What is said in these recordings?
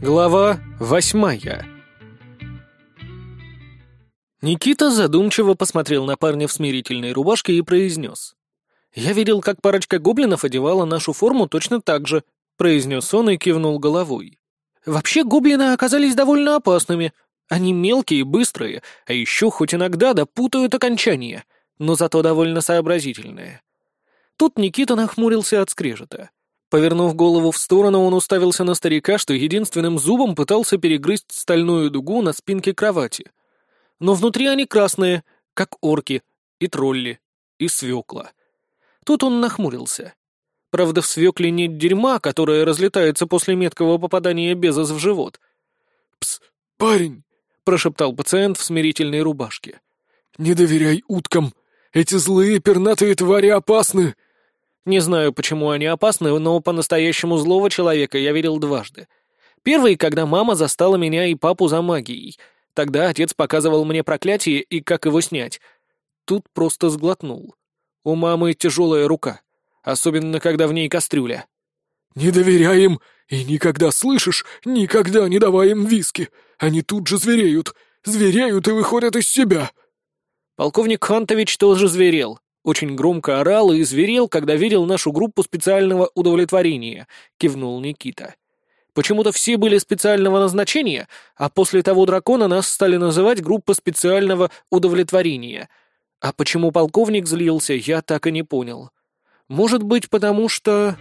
Глава восьмая Никита задумчиво посмотрел на парня в смирительной рубашке и произнес. «Я видел, как парочка гоблинов одевала нашу форму точно так же», — произнес он и кивнул головой. «Вообще гоблины оказались довольно опасными. Они мелкие и быстрые, а еще хоть иногда допутают окончания, но зато довольно сообразительные». Тут Никита нахмурился от скрежета. Повернув голову в сторону, он уставился на старика, что единственным зубом пытался перегрызть стальную дугу на спинке кровати. Но внутри они красные, как орки, и тролли, и свекла. Тут он нахмурился. Правда, в свекле нет дерьма, которое разлетается после меткого попадания Безос в живот. «Пс, парень!» — прошептал пациент в смирительной рубашке. «Не доверяй уткам! Эти злые пернатые твари опасны!» Не знаю, почему они опасны, но по-настоящему злого человека я видел дважды. Первый, когда мама застала меня и папу за магией. Тогда отец показывал мне проклятие и как его снять. Тут просто сглотнул. У мамы тяжелая рука, особенно когда в ней кастрюля. «Не доверяй им, и никогда, слышишь, никогда не давай им виски. Они тут же звереют, звереют и выходят из себя». Полковник Хантович тоже зверел, очень громко орал и зверел, когда видел нашу группу специального удовлетворения», — кивнул Никита. «Почему-то все были специального назначения, а после того дракона нас стали называть группа специального удовлетворения. А почему полковник злился, я так и не понял. Может быть, потому что...»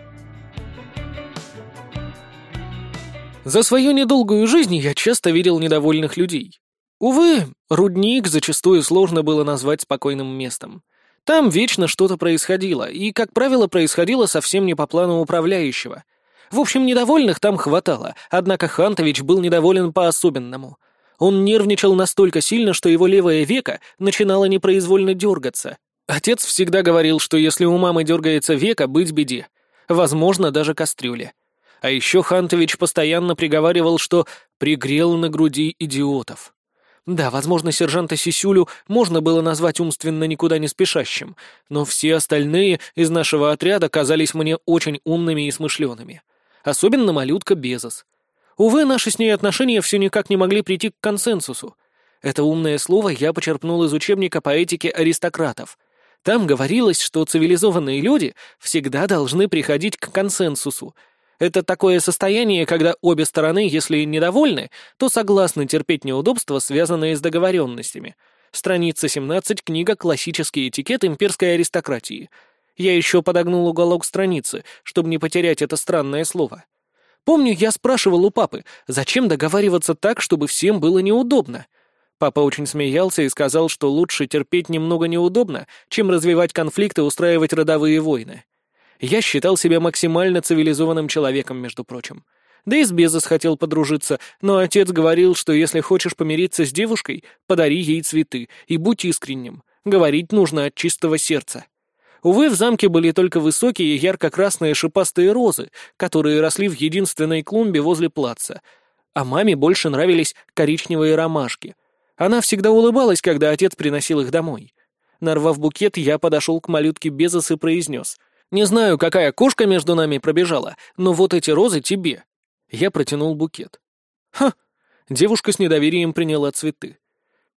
За свою недолгую жизнь я часто видел недовольных людей. Увы, рудник зачастую сложно было назвать спокойным местом. Там вечно что-то происходило, и, как правило, происходило совсем не по плану управляющего. В общем, недовольных там хватало, однако Хантович был недоволен по-особенному. Он нервничал настолько сильно, что его левое веко начинало непроизвольно дергаться. Отец всегда говорил, что если у мамы дергается веко, быть беде. Возможно, даже кастрюле. А еще Хантович постоянно приговаривал, что «пригрел на груди идиотов». Да, возможно, сержанта Сисюлю можно было назвать умственно никуда не спешащим, но все остальные из нашего отряда казались мне очень умными и смышленными. Особенно малютка Безос. Увы, наши с ней отношения все никак не могли прийти к консенсусу. Это умное слово я почерпнул из учебника по этике аристократов. Там говорилось, что цивилизованные люди всегда должны приходить к консенсусу, это такое состояние, когда обе стороны, если недовольны, то согласны терпеть неудобства, связанные с договоренностями. Страница 17, книга «Классический этикет имперской аристократии». Я еще подогнул уголок страницы, чтобы не потерять это странное слово. Помню, я спрашивал у папы, зачем договариваться так, чтобы всем было неудобно. Папа очень смеялся и сказал, что лучше терпеть немного неудобно, чем развивать конфликты и устраивать родовые войны. Я считал себя максимально цивилизованным человеком, между прочим. Да и с Безос хотел подружиться, но отец говорил, что если хочешь помириться с девушкой, подари ей цветы и будь искренним. Говорить нужно от чистого сердца. Увы, в замке были только высокие ярко-красные шипастые розы, которые росли в единственной клумбе возле плаца. А маме больше нравились коричневые ромашки. Она всегда улыбалась, когда отец приносил их домой. Нарвав букет, я подошел к малютке Безос и произнес. Не знаю, какая кошка между нами пробежала, но вот эти розы тебе». Я протянул букет. «Ха!» Девушка с недоверием приняла цветы.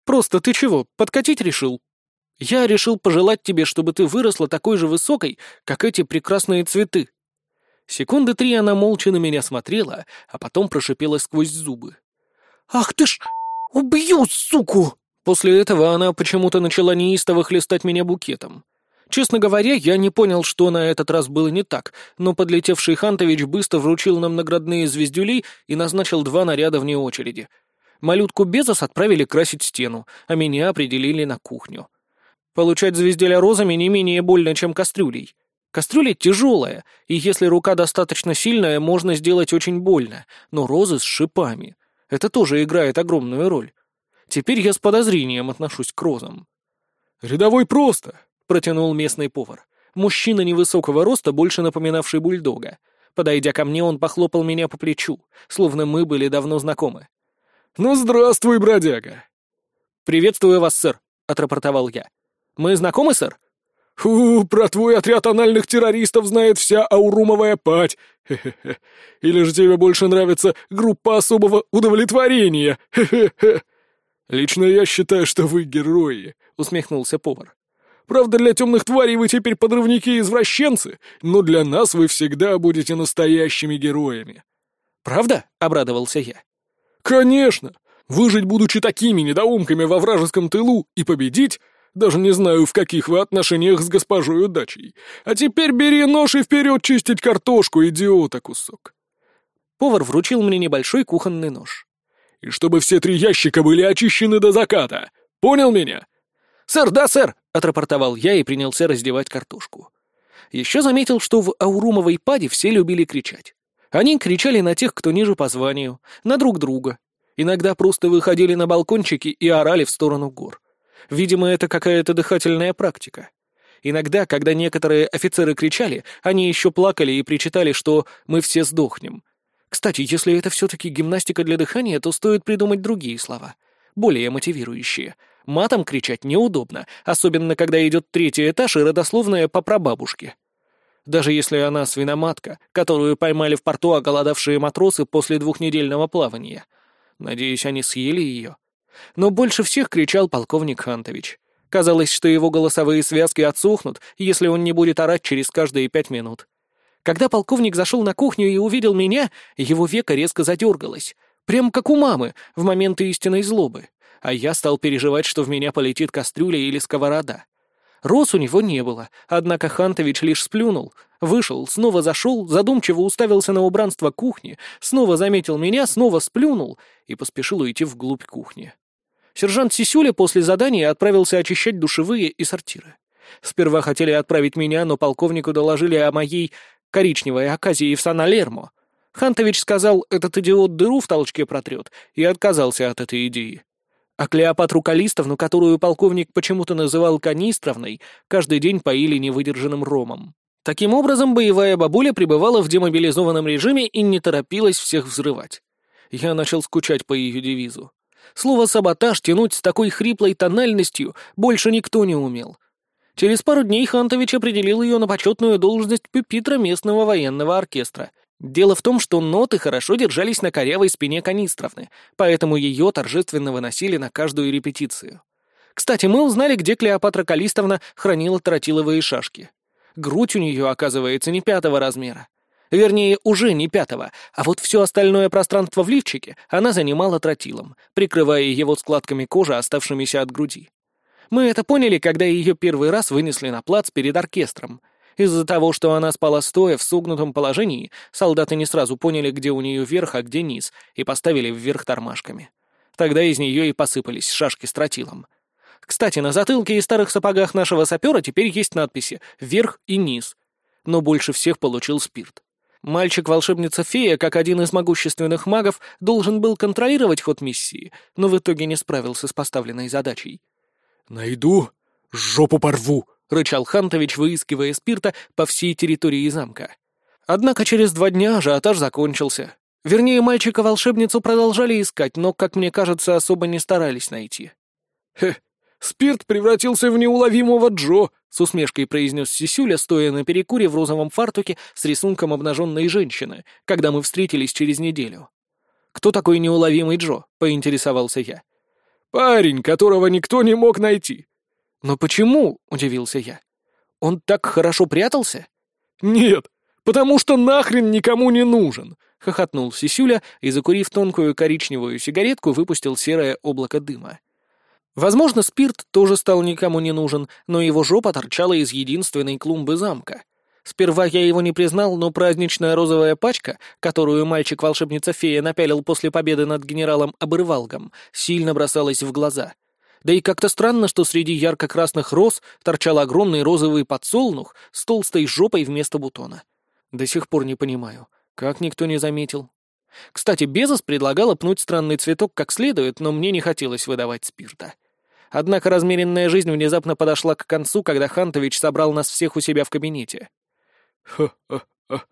«Просто ты чего, подкатить решил?» «Я решил пожелать тебе, чтобы ты выросла такой же высокой, как эти прекрасные цветы». Секунды три она молча на меня смотрела, а потом прошипела сквозь зубы. «Ах ты ж! Убью, суку!» После этого она почему-то начала неистово хлестать меня букетом. Честно говоря, я не понял, что на этот раз было не так, но подлетевший Хантович быстро вручил нам наградные звездюли и назначил два наряда вне очереди. Малютку Безос отправили красить стену, а меня определили на кухню. Получать звезделя розами не менее больно, чем кастрюлей. Кастрюля тяжелая, и если рука достаточно сильная, можно сделать очень больно, но розы с шипами. Это тоже играет огромную роль. Теперь я с подозрением отношусь к розам. «Рядовой просто», протянул местный повар. Мужчина невысокого роста, больше напоминавший бульдога. Подойдя ко мне, он похлопал меня по плечу, словно мы были давно знакомы. «Ну, здравствуй, бродяга!» «Приветствую вас, сэр», — отрапортовал я. «Мы знакомы, сэр?» «Фу, про твой отряд анальных террористов знает вся аурумовая пать! Хе-хе-хе. Или же тебе больше нравится группа особого удовлетворения? Хе-хе-хе!» «Лично я считаю, что вы герои», — усмехнулся повар. «Правда, для темных тварей вы теперь подрывники и извращенцы, но для нас вы всегда будете настоящими героями». «Правда?» — обрадовался я. «Конечно! Выжить, будучи такими недоумками во вражеском тылу, и победить даже не знаю, в каких вы отношениях с госпожой удачей. А теперь бери нож и вперед чистить картошку, идиота кусок. Повар вручил мне небольшой кухонный нож. И чтобы все три ящика были очищены до заката. Понял меня? «Сэр, да, сэр!» — отрапортовал я и принялся раздевать картошку. Еще заметил, что в Аурумовой паде все любили кричать. Они кричали на тех, кто ниже по званию, на друг друга. Иногда просто выходили на балкончики и орали в сторону гор. Видимо, это какая-то дыхательная практика. Иногда, когда некоторые офицеры кричали, они еще плакали и причитали, что «мы все сдохнем». Кстати, если это все-таки гимнастика для дыхания, то стоит придумать другие слова, более мотивирующие. Матом кричать неудобно, особенно когда идет третий этаж и родословная по прабабушке. Даже если она свиноматка, которую поймали в порту оголодавшие матросы после двухнедельного плавания. Надеюсь, они съели ее. Но больше всех кричал полковник Хантович. Казалось, что его голосовые связки отсохнут, если он не будет орать через каждые пять минут. Когда полковник зашел на кухню и увидел меня, его века резко задергалось. Прям как у мамы, в моменты истинной злобы. А я стал переживать, что в меня полетит кастрюля или сковорода. Роз у него не было, однако Хантович лишь сплюнул, вышел, снова зашел, задумчиво уставился на убранство кухни, снова заметил меня, снова сплюнул и поспешил уйти вглубь кухни. Сержант Сисюля после задания отправился очищать душевые и сортиры. Сперва хотели отправить меня, но полковнику доложили о моей коричневой оказии в Сан-Алермо. Хантович сказал, этот идиот дыру в толчке протрет, и отказался от этой идеи. А Клеопатру Калистовну, которую полковник почему-то называл Канистровной, каждый день поили невыдержанным ромом. Таким образом, боевая бабуля пребывала в демобилизованном режиме и не торопилась всех взрывать. Я начал скучать по ее девизу. Слово «саботаж» тянуть с такой хриплой тональностью больше никто не умел. Через пару дней Хантович определил ее на почетную должность пюпитра местного военного оркестра. Дело в том, что ноты хорошо держались на корявой спине Канистровны, поэтому ее торжественно выносили на каждую репетицию. Кстати, мы узнали, где Клеопатра Калистовна хранила тротиловые шашки. Грудь у нее, оказывается, не пятого размера. Вернее, уже не пятого, а вот все остальное пространство в лифчике она занимала тротилом, прикрывая его складками кожи, оставшимися от груди. Мы это поняли, когда ее первый раз вынесли на плац перед оркестром. Из-за того, что она спала стоя в согнутом положении, солдаты не сразу поняли, где у нее верх, а где низ, и поставили вверх тормашками. Тогда из нее и посыпались шашки с тротилом. Кстати, на затылке и старых сапогах нашего сапера теперь есть надписи «Вверх» и «Низ». Но больше всех получил спирт. Мальчик-волшебница-фея, как один из могущественных магов, должен был контролировать ход миссии, но в итоге не справился с поставленной задачей. «Найду, жопу порву!» — рычал Хантович, выискивая спирта по всей территории замка. Однако через два дня ажиотаж закончился. Вернее, мальчика-волшебницу продолжали искать, но, как мне кажется, особо не старались найти. «Хе, спирт превратился в неуловимого Джо», — с усмешкой произнес Сисюля, стоя на перекуре в розовом фартуке с рисунком обнаженной женщины, когда мы встретились через неделю. «Кто такой неуловимый Джо?» — поинтересовался я. «Парень, которого никто не мог найти». «Но почему?» — удивился я. «Он так хорошо прятался?» «Нет, потому что нахрен никому не нужен», — хохотнул Сисюля и, закурив тонкую коричневую сигаретку, выпустил серое облако дыма. Возможно, спирт тоже стал никому не нужен, но его жопа торчала из единственной клумбы замка. Сперва я его не признал, но праздничная розовая пачка, которую мальчик-волшебница-фея напялил после победы над генералом Обрывалгом, сильно бросалась в глаза. Да и как-то странно, что среди ярко-красных роз торчал огромный розовый подсолнух с толстой жопой вместо бутона. До сих пор не понимаю, как никто не заметил. Кстати, Безос предлагала пнуть странный цветок как следует, но мне не хотелось выдавать спирта. Однако размеренная жизнь внезапно подошла к концу, когда Хантович собрал нас всех у себя в кабинете. Ха-ха-ха.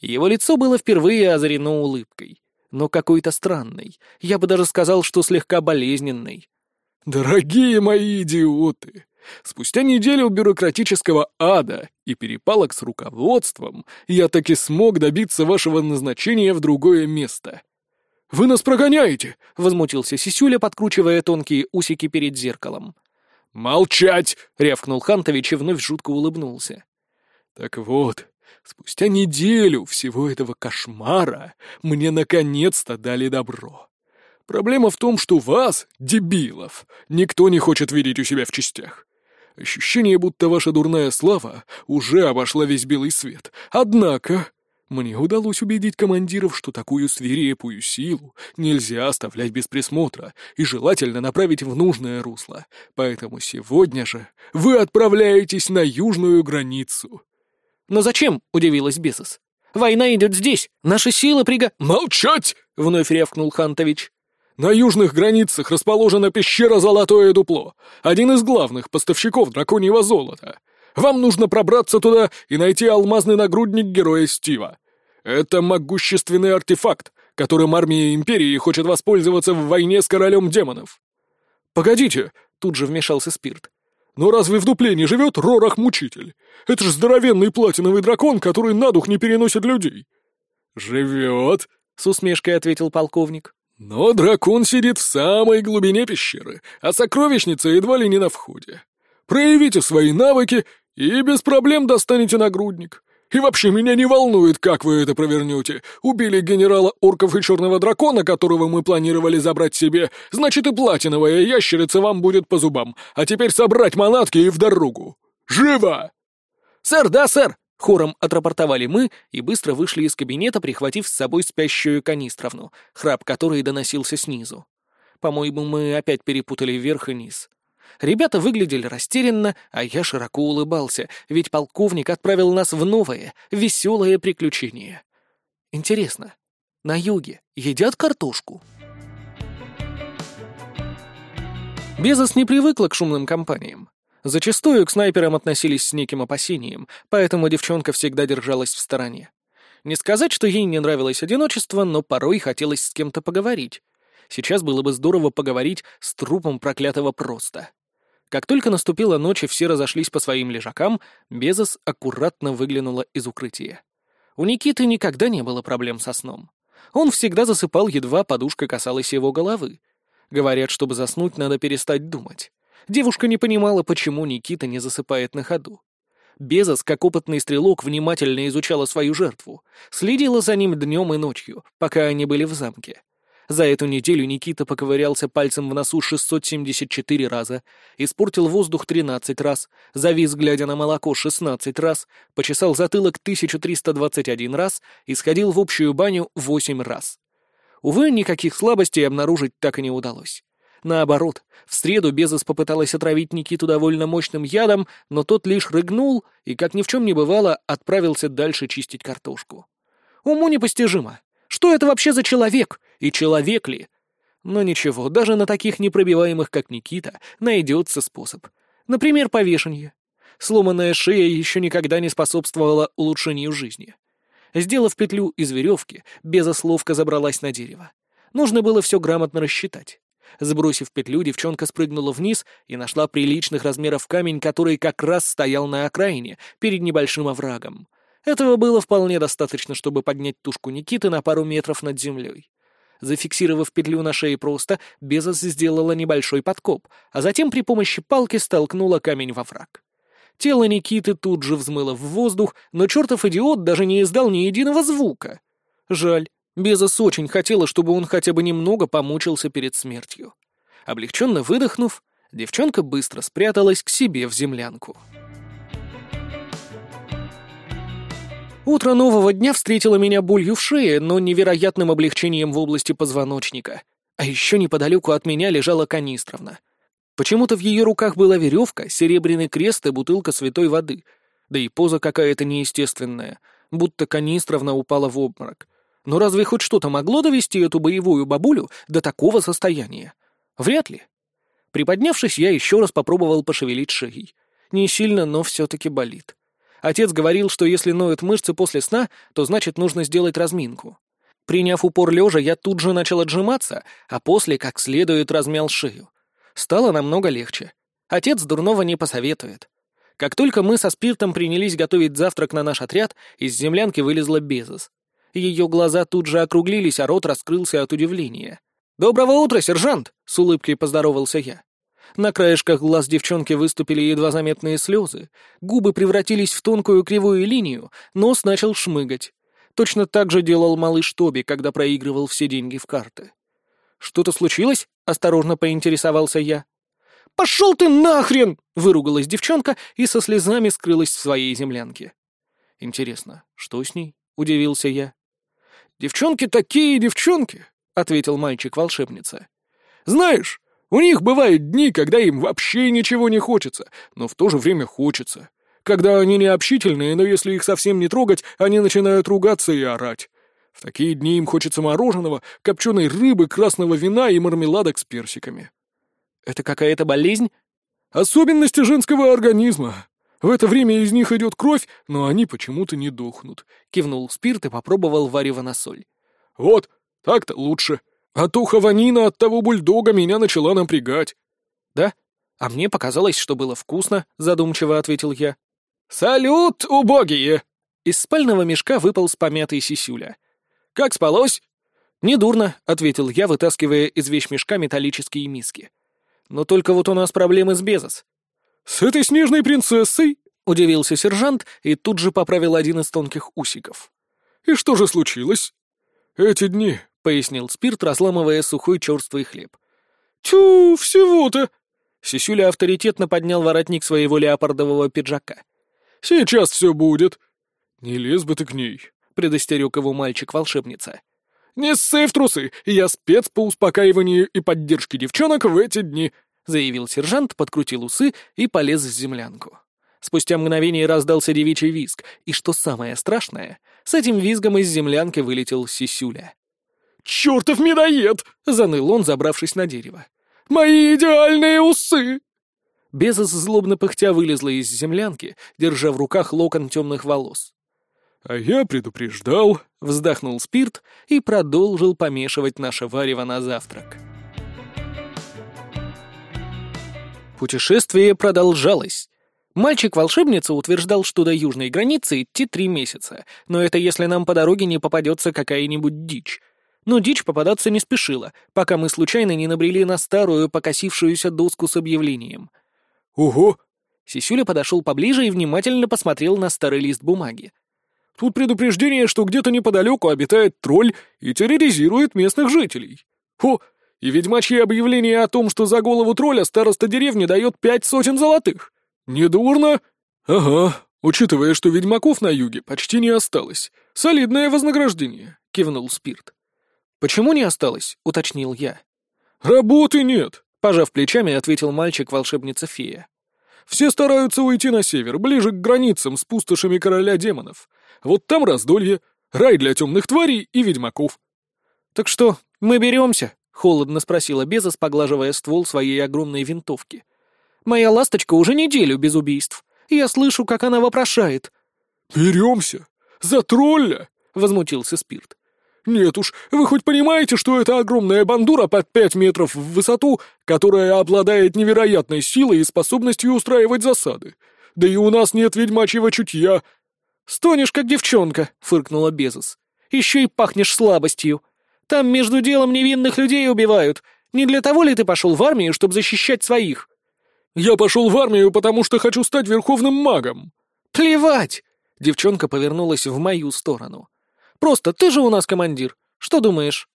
Его лицо было впервые озарено улыбкой, но какой-то странной. Я бы даже сказал, что слегка болезненной. «Дорогие мои идиоты! Спустя неделю бюрократического ада и перепалок с руководством я таки смог добиться вашего назначения в другое место. «Вы нас прогоняете!» — возмутился Сисюля, подкручивая тонкие усики перед зеркалом. «Молчать!» — рявкнул Хантович и вновь жутко улыбнулся. «Так вот, спустя неделю всего этого кошмара мне наконец-то дали добро. Проблема в том, что вас, дебилов, никто не хочет видеть у себя в частях. Ощущение, будто ваша дурная слава уже обошла весь белый свет. Однако мне удалось убедить командиров, что такую свирепую силу нельзя оставлять без присмотра и желательно направить в нужное русло. Поэтому сегодня же вы отправляетесь на южную границу. «Но зачем?» — удивилась Бесос. «Война идет здесь. Наши силы прига...» «Молчать!» — вновь рявкнул Хантович. На южных границах расположена пещера Золотое Дупло, один из главных поставщиков драконьего золота. Вам нужно пробраться туда и найти алмазный нагрудник героя Стива. Это могущественный артефакт, которым армия Империи хочет воспользоваться в войне с королем демонов. «Погодите!» — тут же вмешался Спирт. «Но разве в дупле не живет Рорах-мучитель? Это ж здоровенный платиновый дракон, который на дух не переносит людей». «Живет», — с усмешкой ответил полковник. Но дракон сидит в самой глубине пещеры, а сокровищница едва ли не на входе. Проявите свои навыки и без проблем достанете нагрудник. И вообще меня не волнует, как вы это провернете. Убили генерала орков и черного дракона, которого мы планировали забрать себе, значит и платиновая ящерица вам будет по зубам. А теперь собрать манатки и в дорогу. Живо! «Сэр, да, сэр!» Хором отрапортовали мы и быстро вышли из кабинета, прихватив с собой спящую канистровну, храп которой доносился снизу. По-моему, мы опять перепутали вверх и низ. Ребята выглядели растерянно, а я широко улыбался, ведь полковник отправил нас в новое, веселое приключение. Интересно, на юге едят картошку? Безос не привыкла к шумным компаниям. Зачастую к снайперам относились с неким опасением, поэтому девчонка всегда держалась в стороне. Не сказать, что ей не нравилось одиночество, но порой хотелось с кем-то поговорить. Сейчас было бы здорово поговорить с трупом проклятого просто. Как только наступила ночь и все разошлись по своим лежакам, Безос аккуратно выглянула из укрытия. У Никиты никогда не было проблем со сном. Он всегда засыпал, едва подушка касалась его головы. Говорят, чтобы заснуть, надо перестать думать. Девушка не понимала, почему Никита не засыпает на ходу. Безос, как опытный стрелок, внимательно изучала свою жертву, следила за ним днем и ночью, пока они были в замке. За эту неделю Никита поковырялся пальцем в носу 674 раза, испортил воздух 13 раз, завис, глядя на молоко, 16 раз, почесал затылок 1321 раз и сходил в общую баню 8 раз. Увы, никаких слабостей обнаружить так и не удалось. Наоборот, в среду Безос попыталась отравить Никиту довольно мощным ядом, но тот лишь рыгнул и, как ни в чем не бывало, отправился дальше чистить картошку. Уму непостижимо. Что это вообще за человек? И человек ли? Но ничего, даже на таких непробиваемых, как Никита, найдется способ. Например, повешение. Сломанная шея еще никогда не способствовала улучшению жизни. Сделав петлю из веревки, Безос ловко забралась на дерево. Нужно было все грамотно рассчитать. Сбросив петлю, девчонка спрыгнула вниз и нашла приличных размеров камень, который как раз стоял на окраине, перед небольшим оврагом. Этого было вполне достаточно, чтобы поднять тушку Никиты на пару метров над землей. Зафиксировав петлю на шее просто, Безос сделала небольшой подкоп, а затем при помощи палки столкнула камень во враг. Тело Никиты тут же взмыло в воздух, но чертов идиот даже не издал ни единого звука. Жаль, Безос очень хотела, чтобы он хотя бы немного помучился перед смертью. Облегченно выдохнув, девчонка быстро спряталась к себе в землянку. Утро нового дня встретило меня болью в шее, но невероятным облегчением в области позвоночника. А еще неподалеку от меня лежала канистровна. Почему-то в ее руках была веревка, серебряный крест и бутылка святой воды. Да и поза какая-то неестественная, будто канистровна упала в обморок. Но разве хоть что-то могло довести эту боевую бабулю до такого состояния? Вряд ли. Приподнявшись, я еще раз попробовал пошевелить шеей. Не сильно, но все-таки болит. Отец говорил, что если ноют мышцы после сна, то значит нужно сделать разминку. Приняв упор лежа, я тут же начал отжиматься, а после как следует размял шею. Стало намного легче. Отец дурного не посоветует. Как только мы со спиртом принялись готовить завтрак на наш отряд, из землянки вылезла Безос. Ее глаза тут же округлились, а рот раскрылся от удивления. «Доброго утра, сержант!» — с улыбкой поздоровался я. На краешках глаз девчонки выступили едва заметные слезы, губы превратились в тонкую кривую линию, нос начал шмыгать. Точно так же делал малыш Тоби, когда проигрывал все деньги в карты. «Что-то случилось?» — осторожно поинтересовался я. «Пошел ты нахрен!» — выругалась девчонка и со слезами скрылась в своей землянке. «Интересно, что с ней?» — удивился я. «Девчонки такие девчонки!» — ответил мальчик-волшебница. «Знаешь, у них бывают дни, когда им вообще ничего не хочется, но в то же время хочется. Когда они не общительные, но если их совсем не трогать, они начинают ругаться и орать. В такие дни им хочется мороженого, копченой рыбы, красного вина и мармеладок с персиками. Это какая-то болезнь? Особенности женского организма. В это время из них идет кровь, но они почему-то не дохнут. Кивнул спирт и попробовал варево на соль. Вот, так-то лучше. А то хаванина от того бульдога меня начала напрягать. Да? А мне показалось, что было вкусно, задумчиво ответил я. Салют, убогие! Из спального мешка выпал с помятый сисюля. Как спалось? «Недурно», — ответил я, вытаскивая из вещмешка металлические миски. Но только вот у нас проблемы с Безос». «С этой снежной принцессой?» — удивился сержант и тут же поправил один из тонких усиков. «И что же случилось?» «Эти дни», — пояснил Спирт, разламывая сухой черствый хлеб. «Тю, всего-то!» Сисюля авторитетно поднял воротник своего леопардового пиджака. «Сейчас все будет!» «Не лез бы ты к ней», — предостерег его мальчик-волшебница. «Не ссы в трусы, я спец по успокаиванию и поддержке девчонок в эти дни», — заявил сержант, подкрутил усы и полез в землянку. Спустя мгновение раздался девичий визг, и что самое страшное, с этим визгом из землянки вылетел Сисюля. «Чёртов медоед!» — заныл он, забравшись на дерево. «Мои идеальные усы!» Безос злобно пыхтя вылезла из землянки, держа в руках локон темных волос. «А я предупреждал», — вздохнул Спирт и продолжил помешивать наше варево на завтрак. Путешествие продолжалось. Мальчик-волшебница утверждал, что до южной границы идти три месяца, но это если нам по дороге не попадется какая-нибудь дичь. Но дичь попадаться не спешила, пока мы случайно не набрели на старую покосившуюся доску с объявлением. «Ого!» Сисюля подошел поближе и внимательно посмотрел на старый лист бумаги. Тут предупреждение, что где-то неподалеку обитает тролль и терроризирует местных жителей. О, и ведьмачье объявление о том, что за голову тролля староста деревни дает пять сотен золотых. Недурно? Ага, учитывая, что ведьмаков на юге почти не осталось. Солидное вознаграждение, кивнул Спирт. Почему не осталось? уточнил я. Работы нет, пожав плечами, ответил мальчик-волшебница-фея. Все стараются уйти на север, ближе к границам с пустошами короля демонов. Вот там раздолье, рай для темных тварей и ведьмаков. «Так что, мы беремся?» — холодно спросила Безос, поглаживая ствол своей огромной винтовки. «Моя ласточка уже неделю без убийств. Я слышу, как она вопрошает». «Беремся? За тролля?» — возмутился Спирт. «Нет уж, вы хоть понимаете, что это огромная бандура под пять метров в высоту, которая обладает невероятной силой и способностью устраивать засады? Да и у нас нет ведьмачьего чутья, «Стонешь, как девчонка», — фыркнула Безос. «Еще и пахнешь слабостью. Там между делом невинных людей убивают. Не для того ли ты пошел в армию, чтобы защищать своих?» «Я пошел в армию, потому что хочу стать верховным магом». «Плевать!» — девчонка повернулась в мою сторону. «Просто ты же у нас командир. Что думаешь?»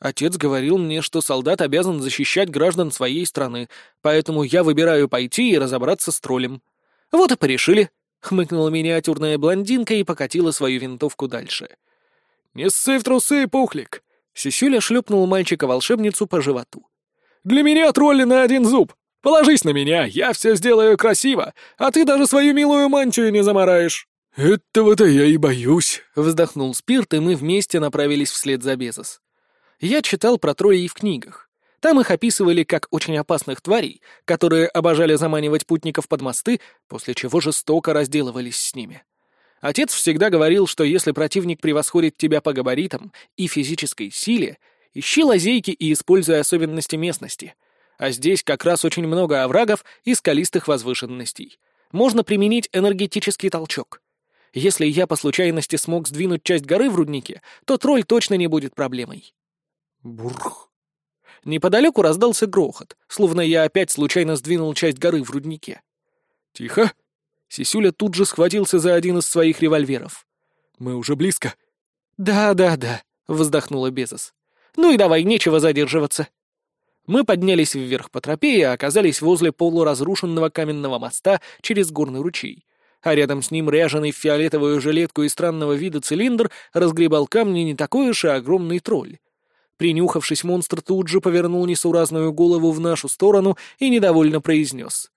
Отец говорил мне, что солдат обязан защищать граждан своей страны, поэтому я выбираю пойти и разобраться с троллем. Вот и порешили хмыкнула миниатюрная блондинка и покатила свою винтовку дальше. «Не ссы в трусы, пухлик!» Сисюля шлепнул мальчика-волшебницу по животу. «Для меня тролли на один зуб! Положись на меня, я все сделаю красиво, а ты даже свою милую мантию не замараешь!» «Этого-то я и боюсь», — вздохнул Спирт, и мы вместе направились вслед за Безос. Я читал про троллей в книгах. Там их описывали как очень опасных тварей, которые обожали заманивать путников под мосты, после чего жестоко разделывались с ними. Отец всегда говорил, что если противник превосходит тебя по габаритам и физической силе, ищи лазейки и используй особенности местности. А здесь как раз очень много оврагов и скалистых возвышенностей. Можно применить энергетический толчок. Если я по случайности смог сдвинуть часть горы в руднике, то тролль точно не будет проблемой. Бурх. Неподалеку раздался грохот, словно я опять случайно сдвинул часть горы в руднике. «Тихо!» Сисюля тут же схватился за один из своих револьверов. «Мы уже близко?» «Да, да, да», — вздохнула Безос. «Ну и давай, нечего задерживаться». Мы поднялись вверх по тропе и оказались возле полуразрушенного каменного моста через горный ручей. А рядом с ним ряженый в фиолетовую жилетку и странного вида цилиндр разгребал камни не такой уж и огромный тролль. Принюхавшись, монстр тут же повернул несуразную голову в нашу сторону и недовольно произнес.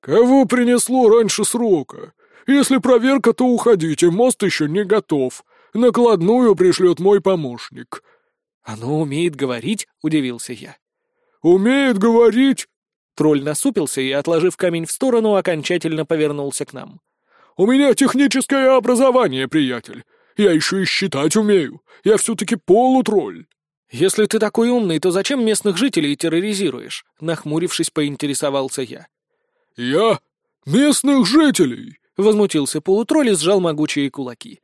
«Кого принесло раньше срока? Если проверка, то уходите, мост еще не готов. Накладную пришлет мой помощник». «Оно умеет говорить?» — удивился я. «Умеет говорить?» Тролль насупился и, отложив камень в сторону, окончательно повернулся к нам. «У меня техническое образование, приятель. Я еще и считать умею. Я все-таки полутролль». «Если ты такой умный, то зачем местных жителей терроризируешь?» Нахмурившись, поинтересовался я. «Я? Местных жителей?» — возмутился полутролль и сжал могучие кулаки.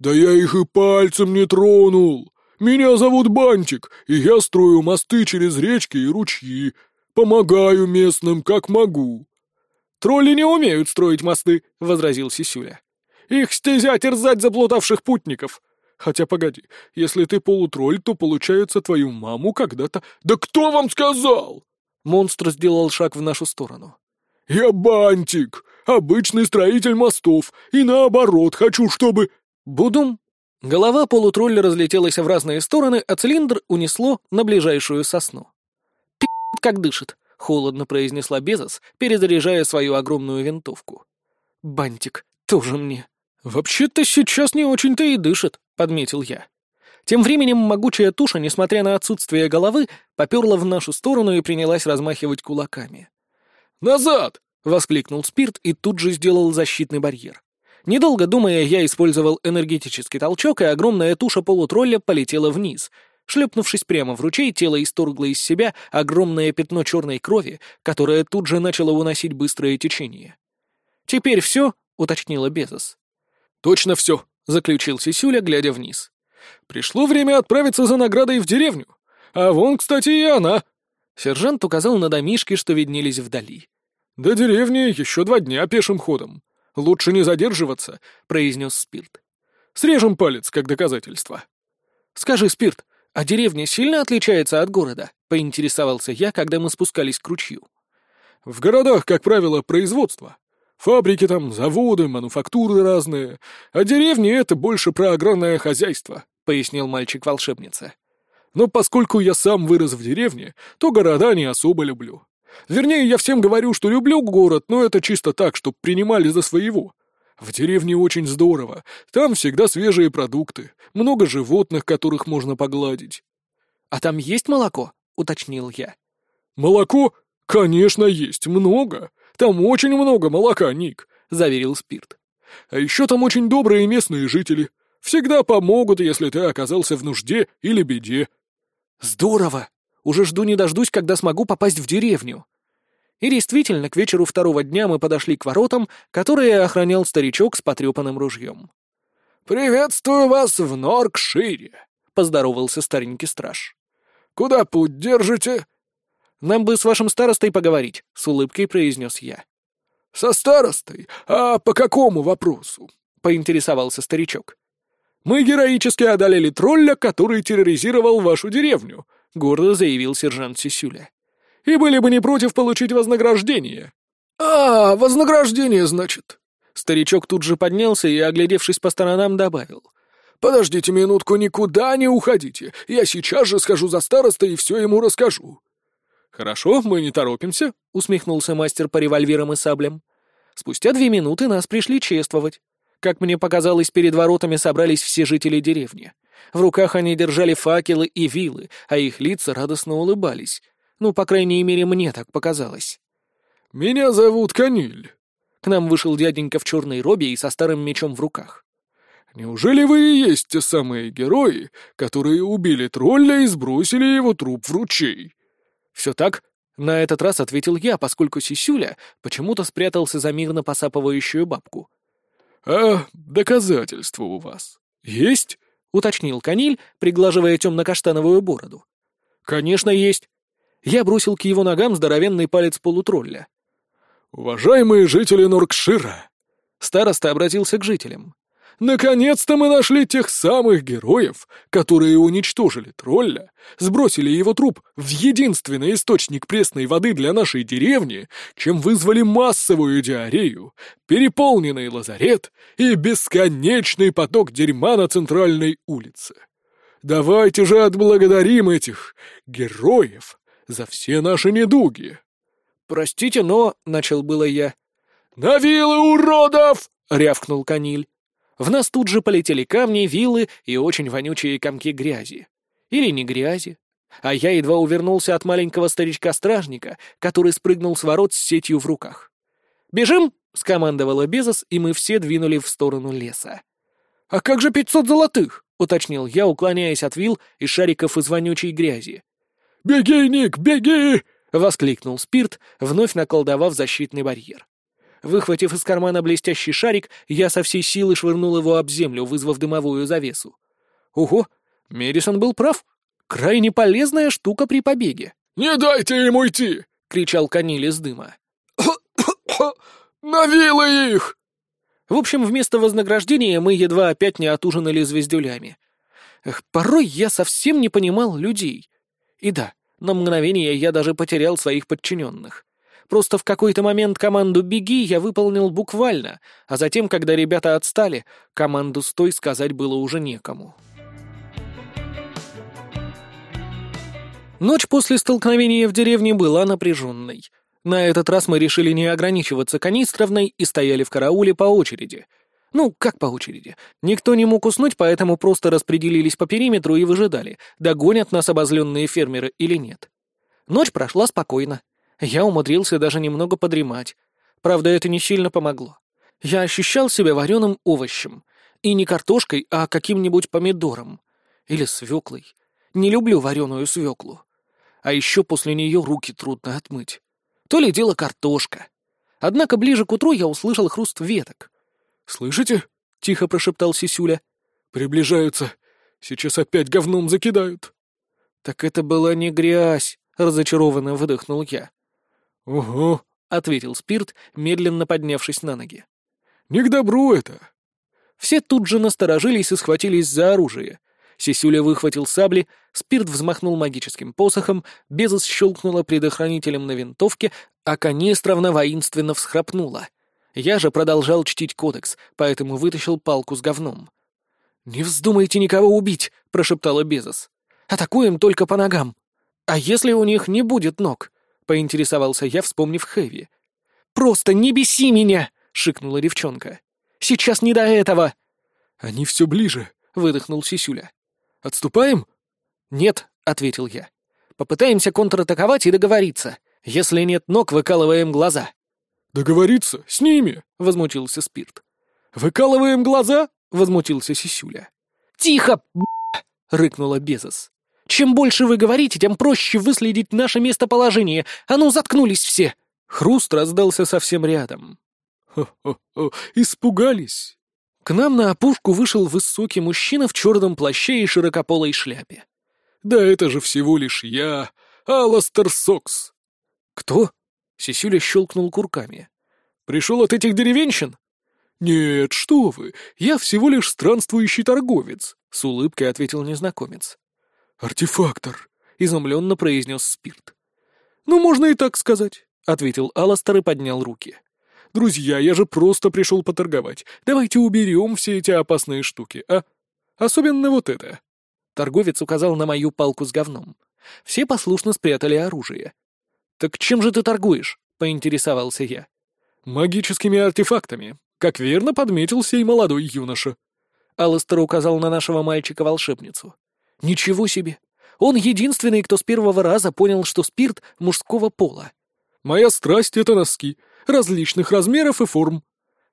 «Да я их и пальцем не тронул. Меня зовут Бантик, и я строю мосты через речки и ручьи. Помогаю местным, как могу». «Тролли не умеют строить мосты», — возразил Сисюля. «Их стезя терзать заплутавших путников. Хотя погоди, если ты полутролль, то, получается, твою маму когда-то... Да кто вам сказал? Монстр сделал шаг в нашу сторону. Я бантик, обычный строитель мостов, и наоборот, хочу, чтобы... Будум? Голова полутролля разлетелась в разные стороны, а цилиндр унесло на ближайшую сосну. «Пи*** как дышит», — холодно произнесла Безос, перезаряжая свою огромную винтовку. «Бантик, тоже мне». «Вообще-то сейчас не очень-то и дышит», — подметил я. Тем временем могучая туша, несмотря на отсутствие головы, поперла в нашу сторону и принялась размахивать кулаками. «Назад!» — воскликнул Спирт и тут же сделал защитный барьер. Недолго думая, я использовал энергетический толчок, и огромная туша полутролля полетела вниз. Шлепнувшись прямо в ручей, тело исторгло из себя огромное пятно черной крови, которое тут же начало уносить быстрое течение. «Теперь все?» — уточнила Безос. «Точно все», — заключил Сисюля, глядя вниз. «Пришло время отправиться за наградой в деревню. А вон, кстати, и она». Сержант указал на домишки, что виднелись вдали. «До деревни еще два дня пешим ходом. Лучше не задерживаться», — произнес Спирт. «Срежем палец, как доказательство». «Скажи, Спирт, а деревня сильно отличается от города?» — поинтересовался я, когда мы спускались к ручью. «В городах, как правило, производство. Фабрики там, заводы, мануфактуры разные. А деревни — это больше про аграрное хозяйство», — пояснил мальчик-волшебница. «Но поскольку я сам вырос в деревне, то города не особо люблю. Вернее, я всем говорю, что люблю город, но это чисто так, чтоб принимали за своего. В деревне очень здорово. Там всегда свежие продукты, много животных, которых можно погладить». «А там есть молоко?» — уточнил я. «Молоко? Конечно, есть. Много. Там очень много молока, Ник», — заверил Спирт. «А еще там очень добрые местные жители. Всегда помогут, если ты оказался в нужде или беде». «Здорово! Уже жду не дождусь, когда смогу попасть в деревню». И действительно, к вечеру второго дня мы подошли к воротам, которые охранял старичок с потрепанным ружьем. «Приветствую вас в Норкшире», — поздоровался старенький страж. «Куда путь держите?» «Нам бы с вашим старостой поговорить», — с улыбкой произнес я. «Со старостой? А по какому вопросу?» — поинтересовался старичок. «Мы героически одолели тролля, который терроризировал вашу деревню», — гордо заявил сержант Сисюля. «И были бы не против получить вознаграждение». «А, вознаграждение, значит?» Старичок тут же поднялся и, оглядевшись по сторонам, добавил. «Подождите минутку, никуда не уходите. Я сейчас же схожу за старостой и все ему расскажу». «Хорошо, мы не торопимся», — усмехнулся мастер по револьверам и саблям. Спустя две минуты нас пришли чествовать. Как мне показалось, перед воротами собрались все жители деревни. В руках они держали факелы и вилы, а их лица радостно улыбались. Ну, по крайней мере, мне так показалось. «Меня зовут Каниль». К нам вышел дяденька в черной робе и со старым мечом в руках. «Неужели вы и есть те самые герои, которые убили тролля и сбросили его труп в ручей?» «Все так. На этот раз ответил я, поскольку Сисюля почему-то спрятался за мирно посапывающую бабку. «А доказательства у вас есть?» — уточнил Каниль, приглаживая темно-каштановую бороду. «Конечно, есть». Я бросил к его ногам здоровенный палец полутролля. «Уважаемые жители Норкшира!» Староста обратился к жителям. Наконец-то мы нашли тех самых героев, которые уничтожили тролля, сбросили его труп в единственный источник пресной воды для нашей деревни, чем вызвали массовую диарею, переполненный лазарет и бесконечный поток дерьма на центральной улице. Давайте же отблагодарим этих героев за все наши недуги. «Простите, но...» — начал было я. «На вилы, уродов!» — рявкнул Каниль. В нас тут же полетели камни, вилы и очень вонючие комки грязи. Или не грязи. А я едва увернулся от маленького старичка-стражника, который спрыгнул с ворот с сетью в руках. «Бежим!» — скомандовала Безос, и мы все двинули в сторону леса. «А как же пятьсот золотых?» — уточнил я, уклоняясь от вил и шариков из вонючей грязи. «Беги, Ник, беги!» — воскликнул Спирт, вновь наколдовав защитный барьер. Выхватив из кармана блестящий шарик, я со всей силы швырнул его об землю, вызвав дымовую завесу. Ого, Медисон был прав. Крайне полезная штука при побеге. «Не дайте ему уйти!» — кричал Каниль из дыма. «Навилы их!» В общем, вместо вознаграждения мы едва опять не отужинали звездюлями. Эх, порой я совсем не понимал людей. И да, на мгновение я даже потерял своих подчиненных. Просто в какой-то момент команду «беги» я выполнил буквально, а затем, когда ребята отстали, команду «стой» сказать было уже некому. Ночь после столкновения в деревне была напряженной. На этот раз мы решили не ограничиваться канистровной и стояли в карауле по очереди. Ну, как по очереди. Никто не мог уснуть, поэтому просто распределились по периметру и выжидали, догонят нас обозленные фермеры или нет. Ночь прошла спокойно. Я умудрился даже немного подремать. Правда, это не сильно помогло. Я ощущал себя вареным овощем. И не картошкой, а каким-нибудь помидором. Или свеклой. Не люблю вареную свеклу. А еще после нее руки трудно отмыть. То ли дело картошка. Однако ближе к утру я услышал хруст веток. «Слышите?» — тихо прошептал Сисюля. «Приближаются. Сейчас опять говном закидают». «Так это была не грязь», — разочарованно выдохнул я. «Ого», — ответил Спирт, медленно поднявшись на ноги. «Не к добру это». Все тут же насторожились и схватились за оружие. Сисюля выхватил сабли, Спирт взмахнул магическим посохом, Безос щелкнула предохранителем на винтовке, а канистровна воинственно всхрапнула. Я же продолжал чтить кодекс, поэтому вытащил палку с говном. «Не вздумайте никого убить!» — прошептала Безос. «Атакуем только по ногам. А если у них не будет ног?» — поинтересовался я, вспомнив Хэви. «Просто не беси меня!» — шикнула девчонка. «Сейчас не до этого!» «Они все ближе!» — выдохнул Сисюля. «Отступаем?» «Нет», — ответил я. «Попытаемся контратаковать и договориться. Если нет ног, выкалываем глаза». «Договориться? С ними?» — возмутился Спирт. «Выкалываем глаза?» — возмутился Сисюля. «Тихо, б***!» — рыкнула Безос. Чем больше вы говорите, тем проще выследить наше местоположение. А ну, заткнулись все!» Хруст раздался совсем рядом. «Хо-хо-хо, испугались!» К нам на опушку вышел высокий мужчина в черном плаще и широкополой шляпе. «Да это же всего лишь я, Аластер Сокс!» «Кто?» — Сисюля щелкнул курками. «Пришел от этих деревенщин?» «Нет, что вы, я всего лишь странствующий торговец», — с улыбкой ответил незнакомец. «Артефактор», — изумленно произнес Спирт. «Ну, можно и так сказать», — ответил Аластер и поднял руки. «Друзья, я же просто пришел поторговать. Давайте уберем все эти опасные штуки, а? Особенно вот это». Торговец указал на мою палку с говном. Все послушно спрятали оружие. «Так чем же ты торгуешь?» — поинтересовался я. «Магическими артефактами, как верно подметил сей молодой юноша». Алластер указал на нашего мальчика-волшебницу. Ничего себе! Он единственный, кто с первого раза понял, что спирт мужского пола. Моя страсть — это носки, различных размеров и форм.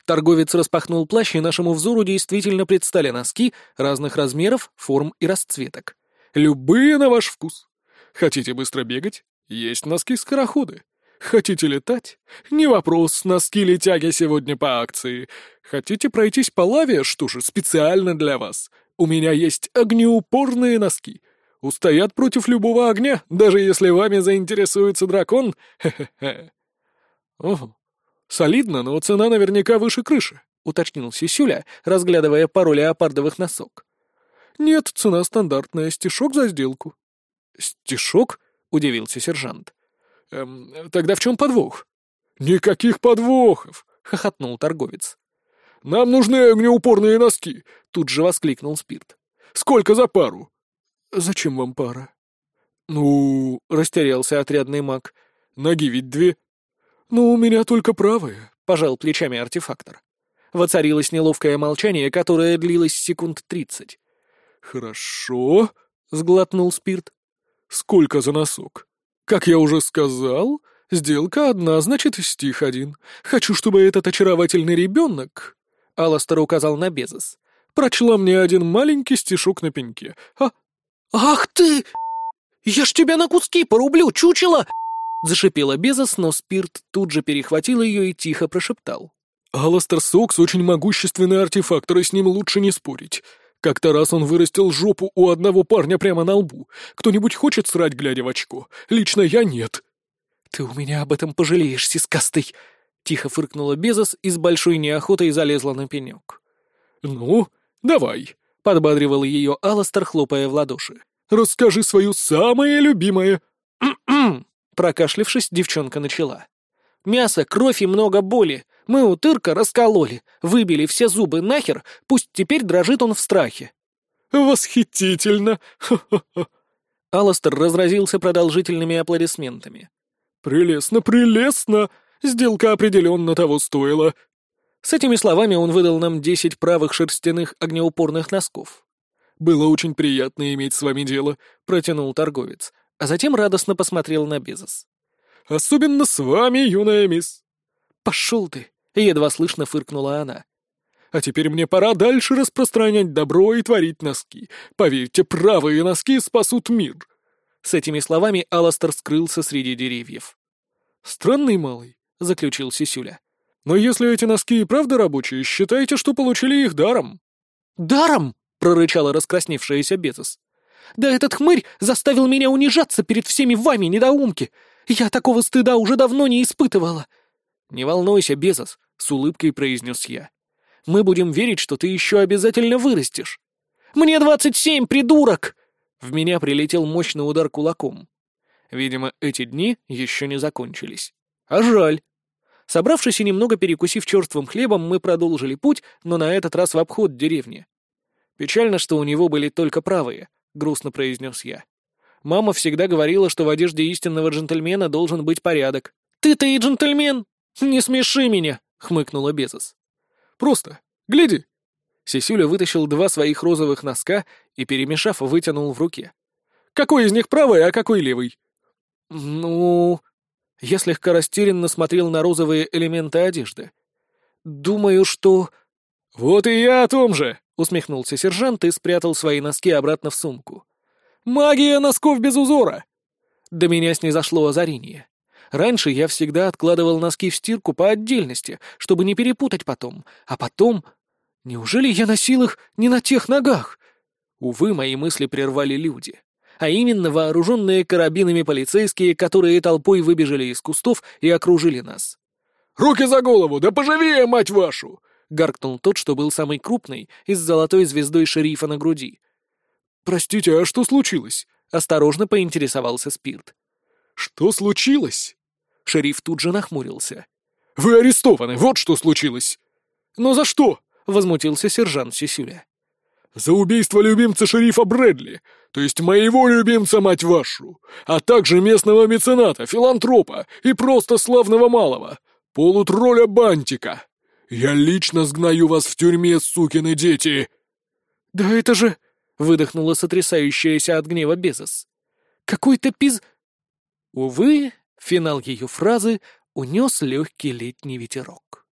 Торговец распахнул плащ, и нашему взору действительно предстали носки разных размеров, форм и расцветок. Любые на ваш вкус. Хотите быстро бегать? Есть носки-скороходы. Хотите летать? Не вопрос, носки-летяги сегодня по акции. Хотите пройтись по лаве? Что же, специально для вас. У меня есть огнеупорные носки. Устоят против любого огня, даже если вами заинтересуется дракон. Хе-хе-хе. Ого, солидно, но цена наверняка выше крыши, уточнил Сисюля, разглядывая пару леопардовых носок. Нет, цена стандартная, стишок за сделку. Стишок? удивился сержант. Эм, тогда в чем подвох? Никаких подвохов, хохотнул торговец. Нам нужны огнеупорные носки, тут же воскликнул Спирт. Сколько за пару? Зачем вам пара? Ну, растерялся отрядный маг. Ноги ведь две. Ну, у меня только правая, пожал плечами артефактор. Воцарилось неловкое молчание, которое длилось секунд тридцать. «Хорошо», — сглотнул Спирт. «Сколько за носок?» «Как я уже сказал, сделка одна, значит, стих один. Хочу, чтобы этот очаровательный ребенок...» Аластер указал на Безос. «Прочла мне один маленький стишок на пеньке. А...» «Ах ты! Я ж тебя на куски порублю, чучело!» Зашипела Безос, но Спирт тут же перехватил ее и тихо прошептал. «Аластер Сокс очень могущественный артефактор, и с ним лучше не спорить. Как-то раз он вырастил жопу у одного парня прямо на лбу. Кто-нибудь хочет срать, глядя в очко? Лично я нет». «Ты у меня об этом пожалеешь, сискастый!» Тихо фыркнула Безос и с большой неохотой залезла на пенек. «Ну, давай», — подбадривал ее Аластер, хлопая в ладоши. «Расскажи свою самое любимое». Прокашлившись, девчонка начала. «Мясо, кровь и много боли. Мы у тырка раскололи, выбили все зубы нахер, пусть теперь дрожит он в страхе». «Восхитительно! Ха-ха-ха!» Алластер разразился продолжительными аплодисментами. «Прелестно, прелестно! Сделка определенно того стоила!» С этими словами он выдал нам десять правых шерстяных огнеупорных носков. «Было очень приятно иметь с вами дело», — протянул торговец, а затем радостно посмотрел на Безос. «Особенно с вами, юная мисс». «Пошел ты!» — едва слышно фыркнула она. «А теперь мне пора дальше распространять добро и творить носки. Поверьте, правые носки спасут мир». С этими словами Аластер скрылся среди деревьев. «Странный малый», — заключил Сисюля. «Но если эти носки и правда рабочие, считайте, что получили их даром». «Даром?» — прорычала раскрасневшаяся Безос. «Да этот хмырь заставил меня унижаться перед всеми вами, недоумки! Я такого стыда уже давно не испытывала!» «Не волнуйся, Безос», — с улыбкой произнес я. «Мы будем верить, что ты еще обязательно вырастешь». «Мне двадцать семь, придурок!» В меня прилетел мощный удар кулаком. Видимо, эти дни еще не закончились. А жаль. Собравшись и немного перекусив черствым хлебом, мы продолжили путь, но на этот раз в обход деревни. «Печально, что у него были только правые», — грустно произнес я. «Мама всегда говорила, что в одежде истинного джентльмена должен быть порядок». «Ты-то и джентльмен!» «Не смеши меня!» — хмыкнула Безос. «Просто, гляди!» Сесюля вытащил два своих розовых носка и, перемешав, вытянул в руке. «Какой из них правый, а какой левый?» «Ну...» Я слегка растерянно смотрел на розовые элементы одежды. «Думаю, что...» «Вот и я о том же!» — усмехнулся сержант и спрятал свои носки обратно в сумку. «Магия носков без узора!» До меня снизошло озарение. Раньше я всегда откладывал носки в стирку по отдельности, чтобы не перепутать потом. А потом... Неужели я носил их не на тех ногах? Увы, мои мысли прервали люди. А именно вооруженные карабинами полицейские, которые толпой выбежали из кустов и окружили нас. «Руки за голову! Да поживее, мать вашу!» — гаркнул тот, что был самый крупный, и с золотой звездой шерифа на груди. «Простите, а что случилось?» — осторожно поинтересовался Спирт. «Что случилось?» Шериф тут же нахмурился. «Вы арестованы, вот что случилось!» «Но за что?» — возмутился сержант Сисюля. «За убийство любимца шерифа Брэдли, то есть моего любимца, мать вашу, а также местного мецената, филантропа и просто славного малого, полутролля Бантика. Я лично сгною вас в тюрьме, сукины дети!» «Да это же...» — выдохнула сотрясающаяся от гнева Безос. «Какой-то пиз...» Увы, Финал ее фразы унес легкий летний ветерок.